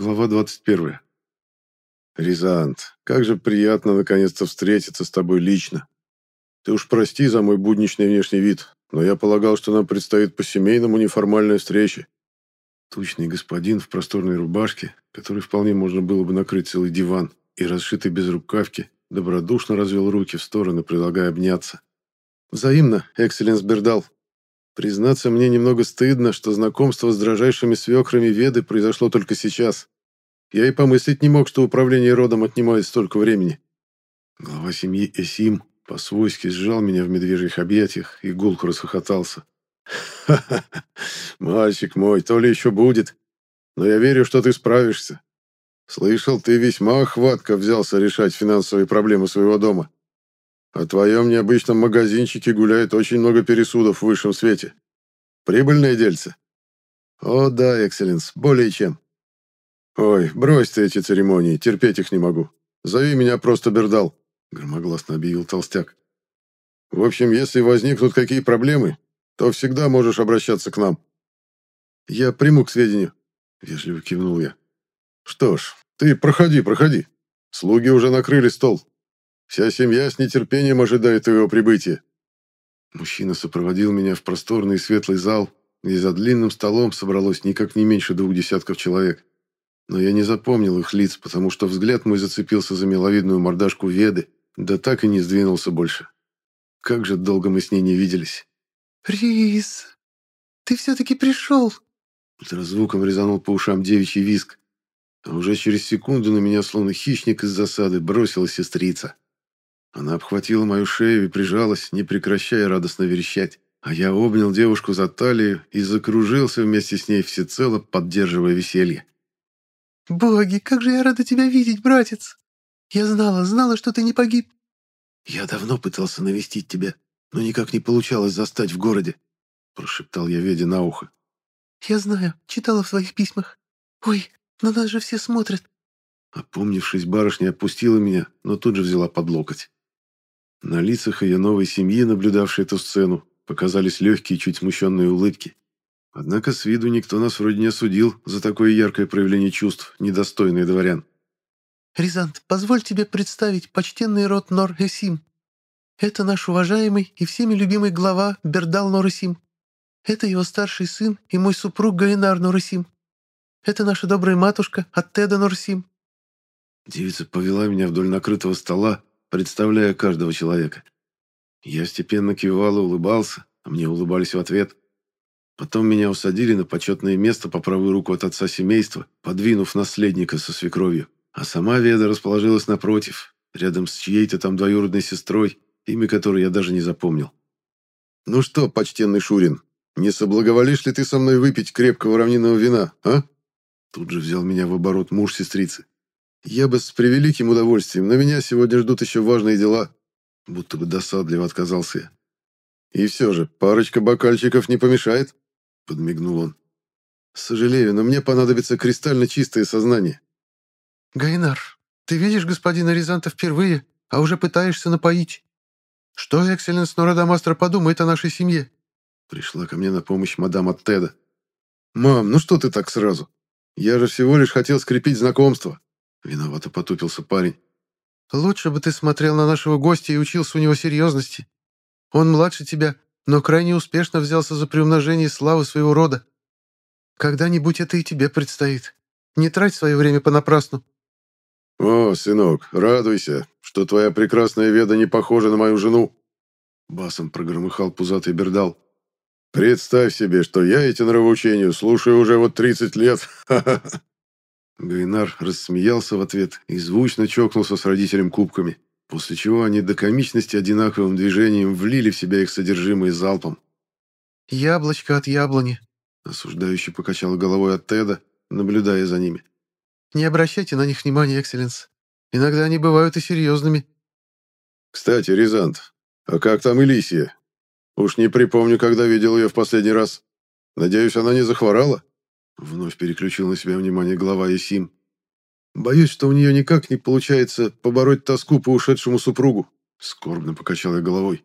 Глава 21. Рязант, как же приятно наконец-то встретиться с тобой лично. Ты уж прости за мой будничный внешний вид, но я полагал, что нам предстоит по-семейному неформальная встреча. Тучный господин в просторной рубашке, который вполне можно было бы накрыть целый диван, и расшитый без рукавки, добродушно развел руки в стороны, предлагая обняться. Взаимно, экселленс Бердал. Признаться, мне немного стыдно, что знакомство с дрожайшими свекрами Веды произошло только сейчас. Я и помыслить не мог, что управление родом отнимает столько времени. Глава семьи Эсим по-свойски сжал меня в медвежьих объятиях и гулко расхохотался. «Ха-ха! Мальчик мой, то ли еще будет. Но я верю, что ты справишься. Слышал, ты весьма охватко взялся решать финансовые проблемы своего дома. О твоем необычном магазинчике гуляет очень много пересудов в высшем свете. Прибыльное дельце? О, да, экселленс, более чем. Ой, брось ты эти церемонии, терпеть их не могу. Зови меня просто Бердал, громогласно объявил толстяк. В общем, если возникнут какие проблемы, то всегда можешь обращаться к нам. Я приму к сведению, вежливо кивнул я. Что ж, ты проходи, проходи. Слуги уже накрыли стол. Вся семья с нетерпением ожидает твоего прибытия». Мужчина сопроводил меня в просторный и светлый зал, где за длинным столом собралось никак не меньше двух десятков человек. Но я не запомнил их лиц, потому что взгляд мой зацепился за миловидную мордашку Веды, да так и не сдвинулся больше. Как же долго мы с ней не виделись. «Рис, ты все-таки пришел!» Ультразвуком резанул по ушам девичий виск. А уже через секунду на меня, словно хищник из засады, бросилась сестрица. Она обхватила мою шею и прижалась, не прекращая радостно верещать. А я обнял девушку за талию и закружился вместе с ней всецело, поддерживая веселье. «Боги, как же я рада тебя видеть, братец! Я знала, знала, что ты не погиб!» «Я давно пытался навестить тебя, но никак не получалось застать в городе», прошептал я Веде на ухо. «Я знаю, читала в твоих письмах. Ой, на нас же все смотрят!» Опомнившись, барышня отпустила меня, но тут же взяла под локоть. На лицах ее новой семьи, наблюдавшей эту сцену, показались легкие, чуть смущенные улыбки. Однако с виду никто нас вроде не осудил за такое яркое проявление чувств, недостойное дворян. «Рязант, позволь тебе представить почтенный род Нор-Эсим. Это наш уважаемый и всеми любимый глава Бердал Нор-Эсим. Это его старший сын и мой супруг Гаинар Нор-Эсим. Это наша добрая матушка Аттеда Нор-Эсим». Девица повела меня вдоль накрытого стола, представляя каждого человека. Я степенно кивал и улыбался, а мне улыбались в ответ. Потом меня усадили на почетное место по правую руку от отца семейства, подвинув наследника со свекровью. А сама Веда расположилась напротив, рядом с чьей-то там двоюродной сестрой, имя которой я даже не запомнил. «Ну что, почтенный Шурин, не соблаговолишь ли ты со мной выпить крепкого равнинного вина, а?» Тут же взял меня в оборот муж сестрицы. Я бы с превеликим удовольствием, но меня сегодня ждут еще важные дела. Будто бы досадливо отказался я. И все же, парочка бокальчиков не помешает, подмигнул он. Сожалею, но мне понадобится кристально чистое сознание. Гайнар, ты видишь господина Рязанта впервые, а уже пытаешься напоить. Что экселленс Норадамастер подумает о нашей семье? Пришла ко мне на помощь мадам от Теда. «Мам, ну что ты так сразу? Я же всего лишь хотел скрепить знакомство. Виновато потупился парень. «Лучше бы ты смотрел на нашего гостя и учился у него серьезности. Он младше тебя, но крайне успешно взялся за приумножение славы своего рода. Когда-нибудь это и тебе предстоит. Не трать свое время понапрасну». «О, сынок, радуйся, что твоя прекрасная веда не похожа на мою жену!» Басом прогромыхал пузатый бердал. «Представь себе, что я эти нравоучения слушаю уже вот тридцать лет. Ха-ха-ха!» Гайнар рассмеялся в ответ и звучно чокнулся с родителем кубками, после чего они до комичности одинаковым движением влили в себя их содержимое залпом. «Яблочко от яблони», — осуждающе покачала головой от Теда, наблюдая за ними. «Не обращайте на них внимания, Экселленс. Иногда они бывают и серьезными». «Кстати, Рязант, а как там Элисия? Уж не припомню, когда видел ее в последний раз. Надеюсь, она не захворала?» Вновь переключил на себя внимание глава Есим. «Боюсь, что у нее никак не получается побороть тоску по ушедшему супругу», скорбно покачал я головой.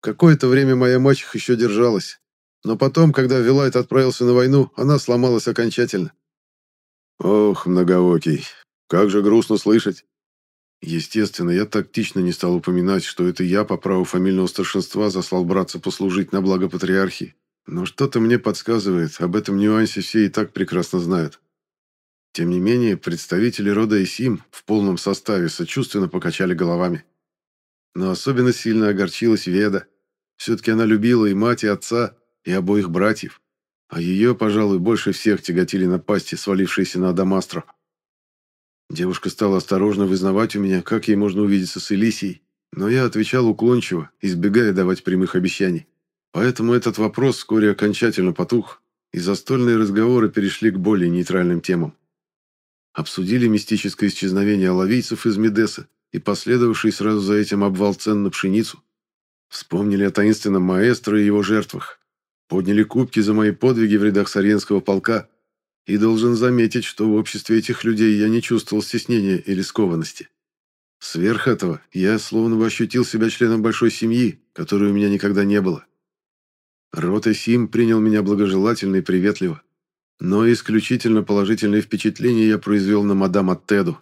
«Какое-то время моя мачеха еще держалась, но потом, когда Вилайт отправился на войну, она сломалась окончательно». Ох, многоокий, как же грустно слышать. Естественно, я тактично не стал упоминать, что это я по праву фамильного старшинства заслал братца послужить на благо патриархии. Но что-то мне подсказывает, об этом нюансе все и так прекрасно знают. Тем не менее, представители рода Исим в полном составе сочувственно покачали головами. Но особенно сильно огорчилась Веда. Все-таки она любила и мать, и отца, и обоих братьев. А ее, пожалуй, больше всех тяготили напасти, свалившиеся на Адамастро. Девушка стала осторожно вызнавать у меня, как ей можно увидеться с Элисией, но я отвечал уклончиво, избегая давать прямых обещаний. Поэтому этот вопрос вскоре окончательно потух, и застольные разговоры перешли к более нейтральным темам. Обсудили мистическое исчезновение алавийцев из Медеса и последовавший сразу за этим обвал цен на пшеницу. Вспомнили о таинственном маэстро и его жертвах. Подняли кубки за мои подвиги в рядах Сарьенского полка и должен заметить, что в обществе этих людей я не чувствовал стеснения или скованности. Сверх этого, я словно бы ощутил себя членом большой семьи, которой у меня никогда не было. Рота Сим принял меня благожелательно и приветливо. Но исключительно положительное впечатление я произвел на мадам Аттеду.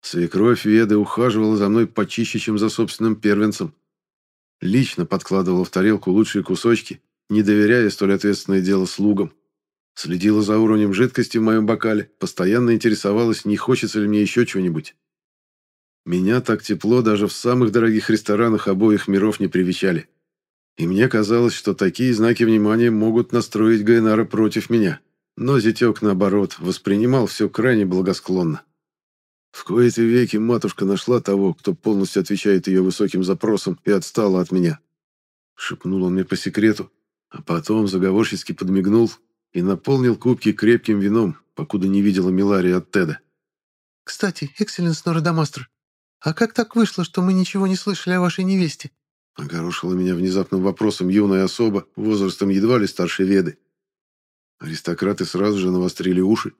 Свекровь Веды ухаживала за мной почище, чем за собственным первенцем. Лично подкладывала в тарелку лучшие кусочки, не доверяя столь ответственное дело слугам. Следила за уровнем жидкости в моем бокале, постоянно интересовалась, не хочется ли мне еще чего-нибудь. Меня так тепло даже в самых дорогих ресторанах обоих миров не привечали. И мне казалось, что такие знаки внимания могут настроить Гайнара против меня. Но зятек, наоборот, воспринимал все крайне благосклонно. В кои-то веки матушка нашла того, кто полностью отвечает ее высоким запросам, и отстала от меня. Шепнул он мне по секрету, а потом заговорчески подмигнул и наполнил кубки крепким вином, покуда не видела Милария от Теда. «Кстати, экселленс Нородомастр, а как так вышло, что мы ничего не слышали о вашей невесте?» Огорошила меня внезапным вопросом юная особа, возрастом едва ли старше Веды. Аристократы сразу же навострили уши.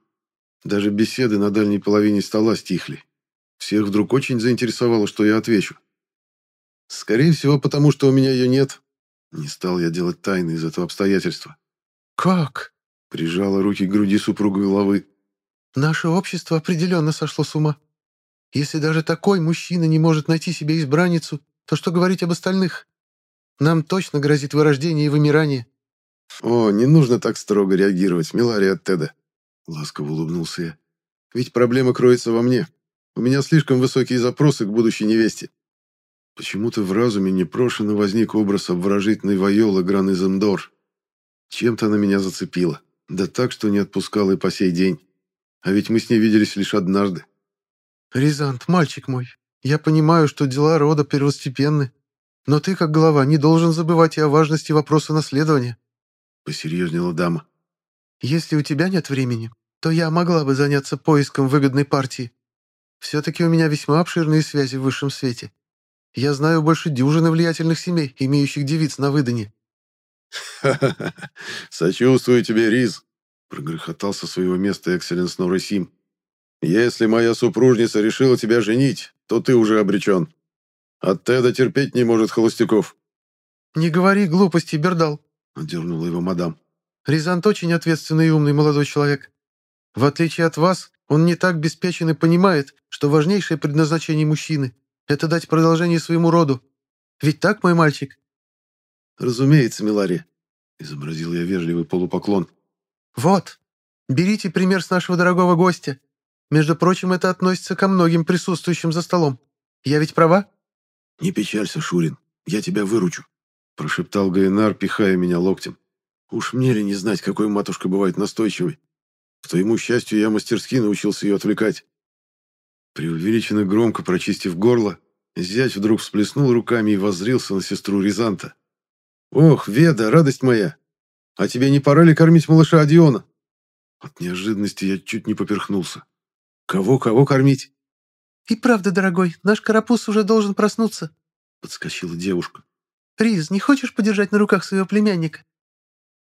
Даже беседы на дальней половине стола стихли. Всех вдруг очень заинтересовало, что я отвечу. Скорее всего, потому что у меня ее нет. Не стал я делать тайны из этого обстоятельства. «Как?» Прижала руки к груди супруга головы. «Наше общество определенно сошло с ума. Если даже такой мужчина не может найти себе избранницу, то что говорить об остальных? Нам точно грозит вырождение и вымирание». «О, не нужно так строго реагировать, Милария от Теда», — ласково улыбнулся я. «Ведь проблема кроется во мне. У меня слишком высокие запросы к будущей невесте». Почему-то в разуме непрошено возник образ обворожительной Вайолы Гран-Изендор. Чем-то она меня зацепила. Да так, что не отпускал и по сей день. А ведь мы с ней виделись лишь однажды. «Рязант, мальчик мой, я понимаю, что дела рода первостепенны, но ты, как глава, не должен забывать и о важности вопроса наследования», — посерьезнела дама. «Если у тебя нет времени, то я могла бы заняться поиском выгодной партии. Все-таки у меня весьма обширные связи в высшем свете. Я знаю больше дюжины влиятельных семей, имеющих девиц на выдане. «Ха-ха-ха! Сочувствую тебе, Риз!» — прогрохотал со своего места Экселленс Норресим. «Если моя супружница решила тебя женить, то ты уже обречен. От Теда терпеть не может холостяков». «Не говори глупости, Бердал», — отдернула его мадам. «Ризант очень ответственный и умный молодой человек. В отличие от вас, он не так беспечен и понимает, что важнейшее предназначение мужчины — это дать продолжение своему роду. Ведь так, мой мальчик?» «Разумеется, Милария», — изобразил я вежливый полупоклон. «Вот, берите пример с нашего дорогого гостя. Между прочим, это относится ко многим присутствующим за столом. Я ведь права?» «Не печалься, Шурин, я тебя выручу», — прошептал Гайнар, пихая меня локтем. «Уж мне ли не знать, какой матушка бывает настойчивой? К твоему счастью, я мастерски научился ее отвлекать». Преувеличенно громко прочистив горло, зять вдруг всплеснул руками и воззрился на сестру Рязанта. «Ох, Веда, радость моя! А тебе не пора ли кормить малыша Адиона?» От неожиданности я чуть не поперхнулся. «Кого-кого кормить?» «И правда, дорогой, наш карапуз уже должен проснуться», — подскочила девушка. «Риз, не хочешь подержать на руках своего племянника?»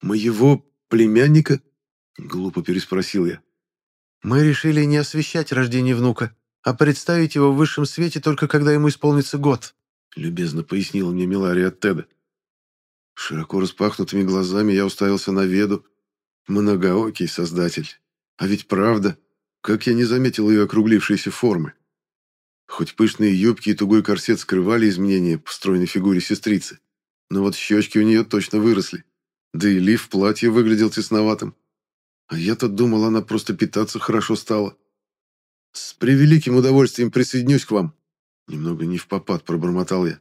«Моего племянника?» — глупо переспросил я. «Мы решили не освещать рождение внука, а представить его в высшем свете только когда ему исполнится год», — любезно пояснила мне Милария от Теда. Широко распахнутыми глазами я уставился на Веду. Многоокий создатель. А ведь правда. Как я не заметил ее округлившиеся формы. Хоть пышные юбки и тугой корсет скрывали изменения по стройной фигуре сестрицы, но вот щечки у нее точно выросли. Да и лиф платья выглядел тесноватым. А я-то думал, она просто питаться хорошо стала. «С превеликим удовольствием присоединюсь к вам», — немного не в попад пробормотал я.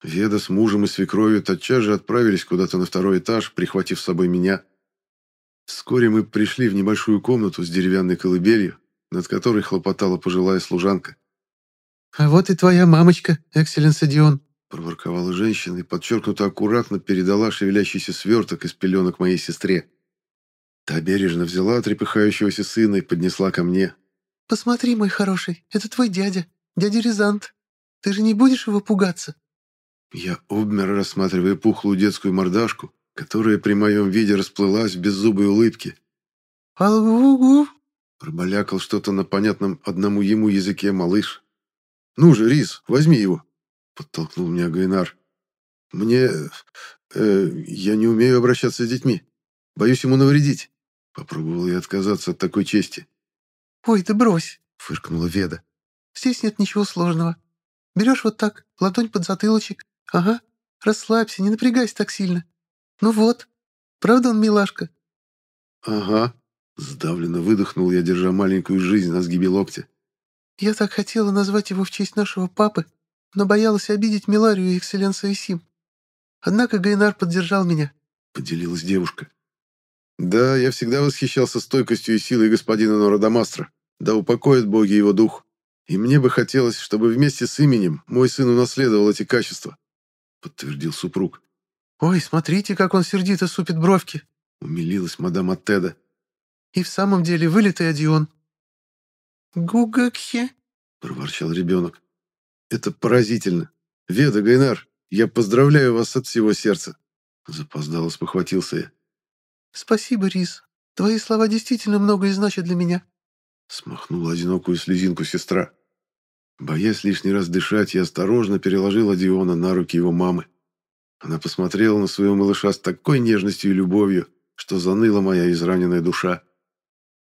Веда с мужем и свекровью тотчас же отправились куда-то на второй этаж, прихватив с собой меня. Вскоре мы пришли в небольшую комнату с деревянной колыбелью, над которой хлопотала пожилая служанка. «А вот и твоя мамочка, Экселленс Дион», — проворковала женщина и подчеркнуто аккуратно передала шевелящийся сверток из пеленок моей сестре. Та бережно взяла трепыхающегося сына и поднесла ко мне. «Посмотри, мой хороший, это твой дядя, дядя Рязант. Ты же не будешь его пугаться?» Я обмер, рассматривая пухлую детскую мордашку, которая при моем виде расплылась в беззубой улыбке. «Алгу-гу!» — пробалякал что-то на понятном одному ему языке малыш. «Ну же, Рис, возьми его!» — подтолкнул меня Гайнар. «Мне... Э, я не умею обращаться с детьми. Боюсь ему навредить». Попробовал я отказаться от такой чести. «Ой, да брось!» — фыркнула Веда. «Здесь нет ничего сложного. Берешь вот так, ладонь под затылочек, Ага, расслабься, не напрягайся так сильно. Ну вот, правда он милашка? Ага, сдавленно выдохнул я, держа маленькую жизнь на сгибе локтя. Я так хотела назвать его в честь нашего папы, но боялась обидеть Миларию и экселленса Исим. Однако Гайнар поддержал меня. Поделилась девушка. Да, я всегда восхищался стойкостью и силой господина Нородомастра. Да упокоят боги его дух. И мне бы хотелось, чтобы вместе с именем мой сын унаследовал эти качества. — подтвердил супруг. «Ой, смотрите, как он сердито супит бровки!» — умилилась мадам Аттеда. «И в самом деле вылитый Адион». «Гугакхе!» — проворчал ребенок. «Это поразительно. Веда, Гайнар, я поздравляю вас от всего сердца!» Запоздало спохватился я. «Спасибо, Рис. Твои слова действительно многое значат для меня». Смахнула одинокую слезинку сестра. Боясь лишний раз дышать, я осторожно переложил Диона на руки его мамы. Она посмотрела на своего малыша с такой нежностью и любовью, что заныла моя израненная душа.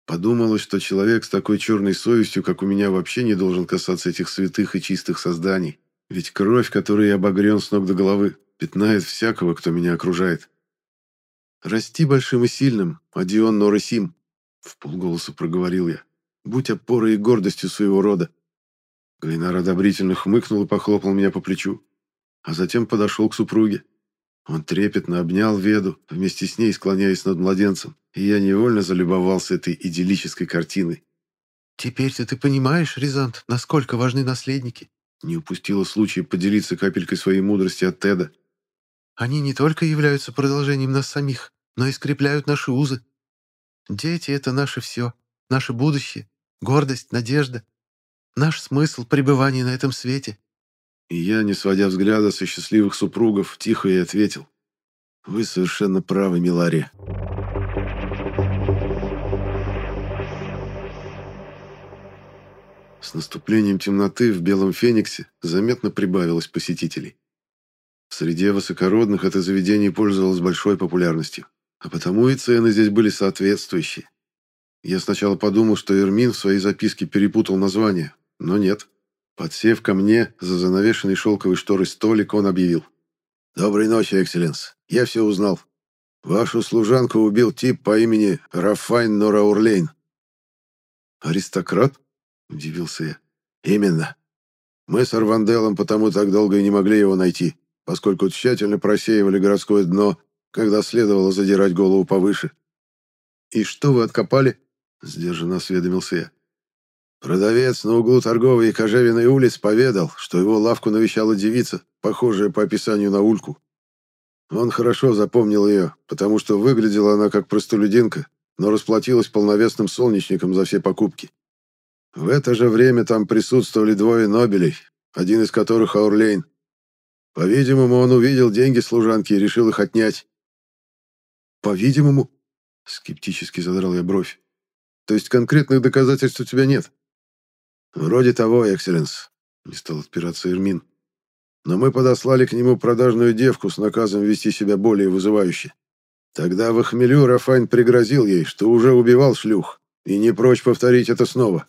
Подумалось, что человек с такой черной совестью, как у меня, вообще не должен касаться этих святых и чистых созданий. Ведь кровь, которой я обогрен с ног до головы, пятнает всякого, кто меня окружает. «Расти большим и сильным, Адион Норосим», — в полголоса проговорил я. «Будь опорой и гордостью своего рода». Глинар одобрительно хмыкнул и похлопал меня по плечу, а затем подошел к супруге. Он трепетно обнял Веду, вместе с ней склоняясь над младенцем, и я невольно залюбовался этой идиллической картиной. «Теперь-то ты понимаешь, Рязант, насколько важны наследники?» Не упустила случая поделиться капелькой своей мудрости от Теда. «Они не только являются продолжением нас самих, но и скрепляют наши узы. Дети — это наше все, наше будущее, гордость, надежда, Наш смысл пребывания на этом свете». И я, не сводя взгляда со счастливых супругов, тихо и ответил. «Вы совершенно правы, Милария». С наступлением темноты в Белом Фениксе заметно прибавилось посетителей. В среде высокородных это заведение пользовалось большой популярностью, а потому и цены здесь были соответствующие. Я сначала подумал, что Эрмин в своей записке перепутал название, но нет. Подсев ко мне за занавешенный шелковой шторой столик, он объявил. «Доброй ночи, экселленс. Я все узнал. Вашу служанку убил тип по имени Рафайн Нораурлейн». «Аристократ?» – удивился я. «Именно. Мы с Арванделом потому так долго и не могли его найти, поскольку тщательно просеивали городское дно, когда следовало задирать голову повыше». «И что вы откопали?» – сдержанно осведомился я. Продавец на углу торговой и кожевенной улиц поведал, что его лавку навещала девица, похожая по описанию на ульку. Он хорошо запомнил ее, потому что выглядела она как простолюдинка, но расплатилась полновесным солнечником за все покупки. В это же время там присутствовали двое Нобелей, один из которых Аурлейн. По-видимому, он увидел деньги служанки и решил их отнять. «По-видимому?» — скептически задрал я бровь. «То есть конкретных доказательств у тебя нет?» «Вроде того, экселленс», — не стал отпираться Эрмин. «Но мы подослали к нему продажную девку с наказом вести себя более вызывающе. Тогда в хмелю Рафайн пригрозил ей, что уже убивал шлюх, и не прочь повторить это снова.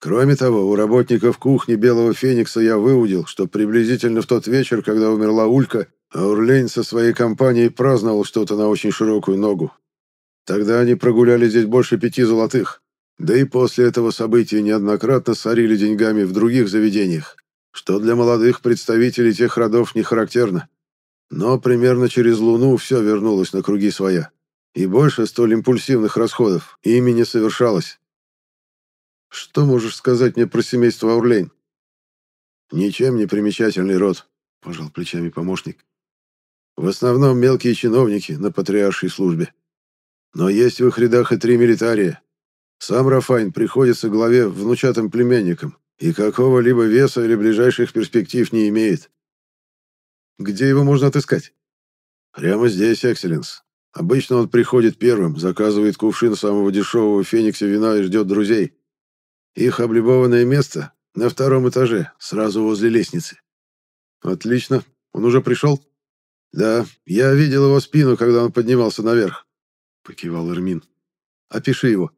Кроме того, у работников кухни Белого Феникса я выудил, что приблизительно в тот вечер, когда умерла Улька, Аурлейн со своей компанией праздновал что-то на очень широкую ногу. Тогда они прогуляли здесь больше пяти золотых. Да и после этого события неоднократно сорили деньгами в других заведениях, что для молодых представителей тех родов не характерно. Но примерно через Луну все вернулось на круги своя. И больше столь импульсивных расходов ими не совершалось. Что можешь сказать мне про семейство Аурлейн? Ничем не примечательный род, пожал плечами помощник. В основном мелкие чиновники на патриаршей службе. Но есть в их рядах и три милитария. Сам Рафайн приходится главе внучатым племянникам и какого-либо веса или ближайших перспектив не имеет. Где его можно отыскать? Прямо здесь, Экселленс. Обычно он приходит первым, заказывает кувшин самого дешевого феникса вина и ждет друзей. Их облюбованное место на втором этаже, сразу возле лестницы. Отлично. Он уже пришел? Да, я видел его спину, когда он поднимался наверх. Покивал Эрмин. Опиши его.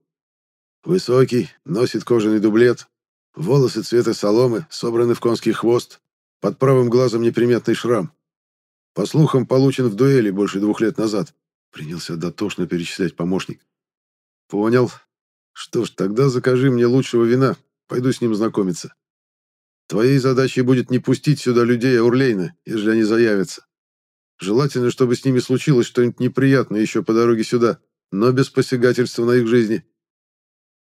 Высокий, носит кожаный дублет, волосы цвета соломы, собраны в конский хвост, под правым глазом неприметный шрам. По слухам, получен в дуэли больше двух лет назад. Принялся дотошно перечислять помощник. Понял. Что ж, тогда закажи мне лучшего вина. Пойду с ним знакомиться. Твоей задачей будет не пустить сюда людей Аурлейна, если они заявятся. Желательно, чтобы с ними случилось что-нибудь неприятное еще по дороге сюда, но без посягательства на их жизни.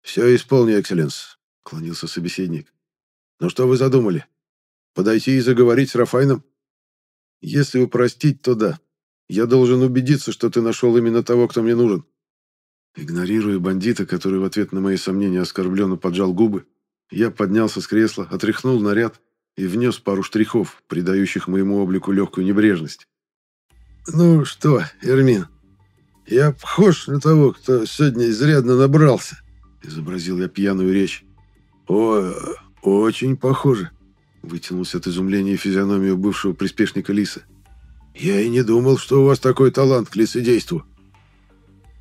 «Все исполни, экселленс», — клонился собеседник. «Но что вы задумали? Подойти и заговорить с Рафайном? Если упростить, то да. Я должен убедиться, что ты нашел именно того, кто мне нужен. Игнорируя бандита, который в ответ на мои сомнения оскорбленно поджал губы, я поднялся с кресла, отряхнул наряд и внес пару штрихов, придающих моему облику легкую небрежность. «Ну что, Эрмин, я похож на того, кто сегодня изрядно набрался», — изобразил я пьяную речь. «О, очень похоже», — вытянулся от изумления физиономию бывшего приспешника Лиса. «Я и не думал, что у вас такой талант к лицедейству».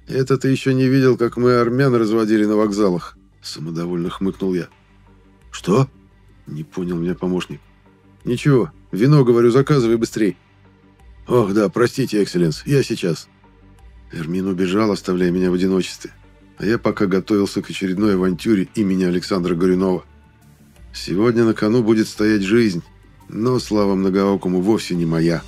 «Это ты еще не видел, как мы армян разводили на вокзалах», — самодовольно хмыкнул я. «Что?» — не понял меня помощник. «Ничего, вино, говорю, заказывай быстрей». «Ох, да, простите, экселленс, я сейчас». Эрмин убежал, оставляя меня в одиночестве, а я пока готовился к очередной авантюре имени Александра Горюнова. Сегодня на кону будет стоять жизнь, но слава многоокому вовсе не моя.